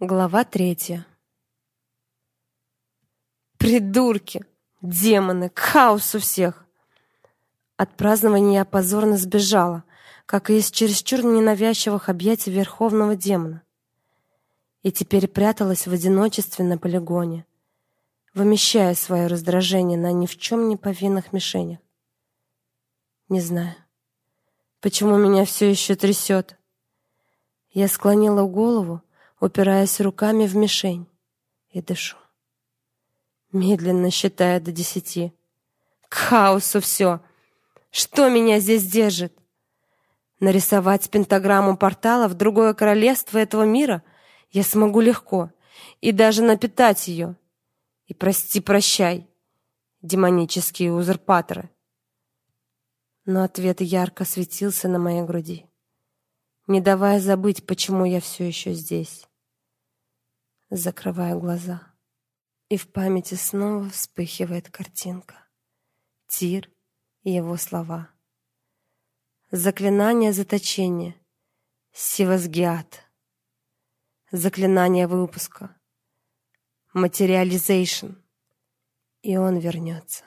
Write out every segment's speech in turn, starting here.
Глава третья. Придурки, демоны, хаос у всех. От празднования я позорно сбежала, как и из чересчур ненавязчивых объятий верховного демона. И теперь пряталась в одиночестве на полигоне, вымещая свое раздражение на ни в чем не повинных мишенях. Не знаю, почему меня все еще трясет. Я склонила голову, упираясь руками в мишень, и дышу. Медленно считая до десяти. К хаосу все. Что меня здесь держит? Нарисовать пентаграмму портала в другое королевство этого мира я смогу легко, и даже напитать ее. И прости, прощай, демонические узурпаторы. Но ответ ярко светился на моей груди, не давая забыть, почему я все еще здесь закрываю глаза. И в памяти снова вспыхивает картинка. Тир и его слова. Заклинание заточения. Сивасгиат. Заклинание выпуска. Материализейшн. И он вернется.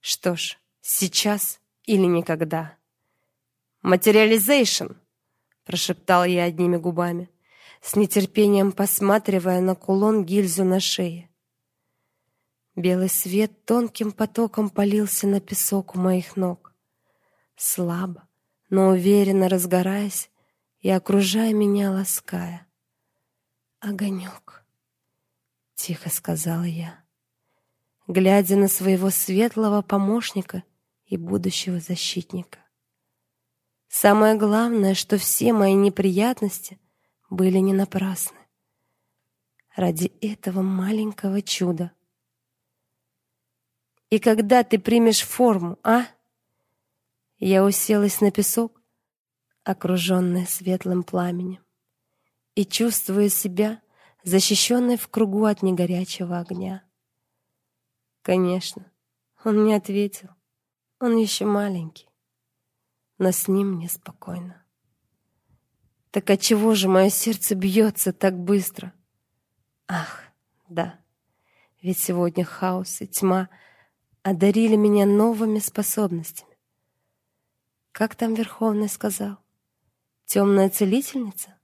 Что ж, сейчас или никогда. Материализейшн, прошептал я одними губами с нетерпением посматривая на кулон-гильзу на шее. Белый свет тонким потоком полился на песок у моих ног, слабо, но уверенно разгораясь и окружая меня, лаская. «Огонек», — тихо сказала я, глядя на своего светлого помощника и будущего защитника. Самое главное, что все мои неприятности — были не напрасны. Ради этого маленького чуда. И когда ты примешь форму, а? Я уселась на песок, окруженная светлым пламенем, и чувствую себя защищенной в кругу от негорячего огня. Конечно, он не ответил. Он еще маленький, но с ним мне спокойно. Так отчего же мое сердце бьется так быстро? Ах, да. Ведь сегодня хаос и тьма одарили меня новыми способностями. Как там Верховный сказал? Темная целительница?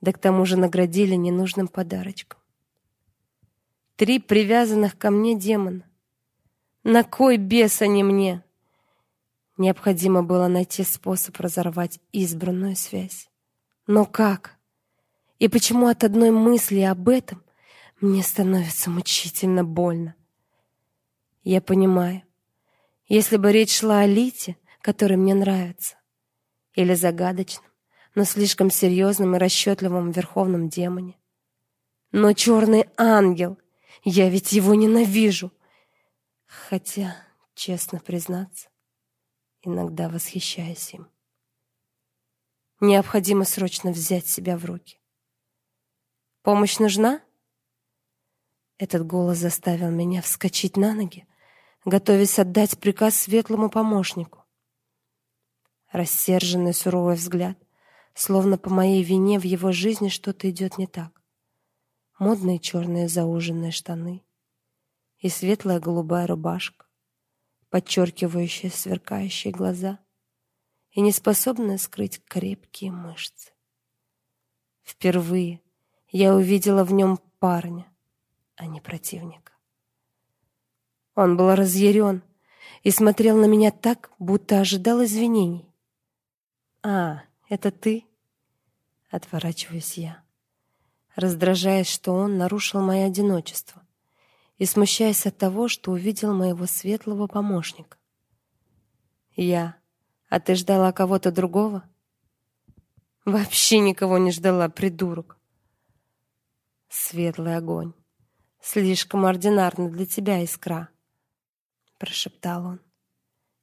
Да к тому же наградили ненужным подарочком. Три привязанных ко мне демона. На кой бес они мне? Необходимо было найти способ разорвать избранную связь. Но как? И почему от одной мысли об этом мне становится мучительно больно? Я понимаю. Если бы речь шла о Лите, который мне нравится, или загадочном, но слишком серьезном и расчетливом верховном демоне. Но черный ангел, я ведь его ненавижу. Хотя, честно признаться, иногда восхищаясь им. Необходимо срочно взять себя в руки. Помощь нужна? Этот голос заставил меня вскочить на ноги, готовясь отдать приказ светлому помощнику. Рассерженный суровый взгляд, словно по моей вине в его жизни что-то идет не так. Модные черные зауженные штаны и светлая голубая рубашка подчеркивающая сверкающие глаза и не способная скрыть крепкие мышцы. Впервые я увидела в нем парня, а не противника. Он был разъярен и смотрел на меня так, будто ожидал извинений. «А, это ты?» Отворачиваюсь я, раздражаясь, что он нарушил мое одиночество и смущаясь от того, что увидел моего светлого помощника. Я. А ты ждала кого-то другого? Вообще никого не ждала, придурок. Светлый огонь. Слишком ординарно для тебя, искра, прошептал он.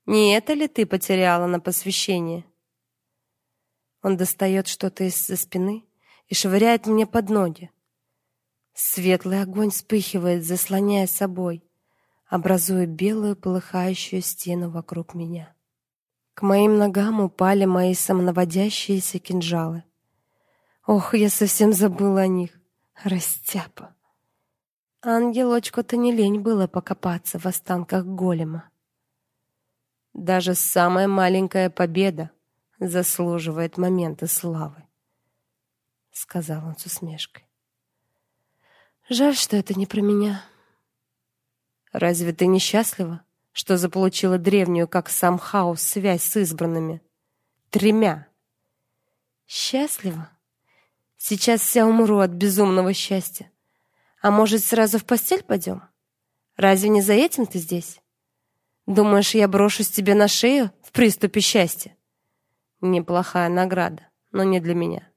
Не это ли ты потеряла на посвящение? Он достает что-то из-за спины и швыряет мне под ноги. Светлый огонь вспыхивает, заслоняя собой, образуя белую полыхающую стену вокруг меня. К моим ногам упали мои самонаводящиеся кинжалы. Ох, я совсем забыла о них. Растяпа. Ангелочку-то не лень было покопаться в останках голема. Даже самая маленькая победа заслуживает момента славы, сказал он с усмешкой. Жаль, что это не про меня. Разве ты несчастлива, что заполучила древнюю, как сам хаос, связь с избранными? Тремя. Счастлива? Сейчас вся умру от безумного счастья. А может, сразу в постель пойдем? Разве не за этим ты здесь? Думаешь, я брошусь тебе на шею в приступе счастья? Неплохая награда, но не для меня.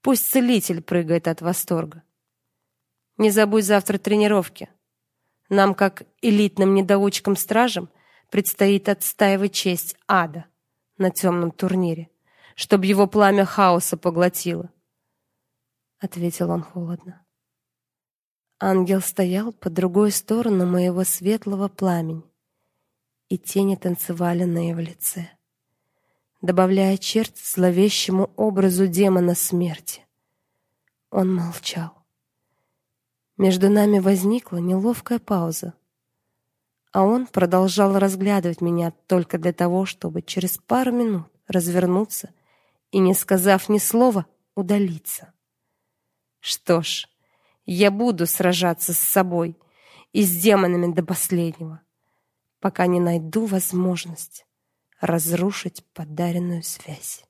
Пусть целитель прыгает от восторга. Не забудь завтра тренировки. Нам, как элитным недоучкам-стражам, предстоит отстаивать честь ада на темном турнире, чтобы его пламя хаоса поглотило. Ответил он холодно. Ангел стоял по другой сторону моего светлого пламени, и тени танцевали на его лице добавляя черт зловещему образу демона смерти. Он молчал. Между нами возникла неловкая пауза, а он продолжал разглядывать меня только для того, чтобы через пару минут развернуться и, не сказав ни слова, удалиться. Что ж, я буду сражаться с собой и с демонами до последнего, пока не найду возможность разрушить подаренную связь.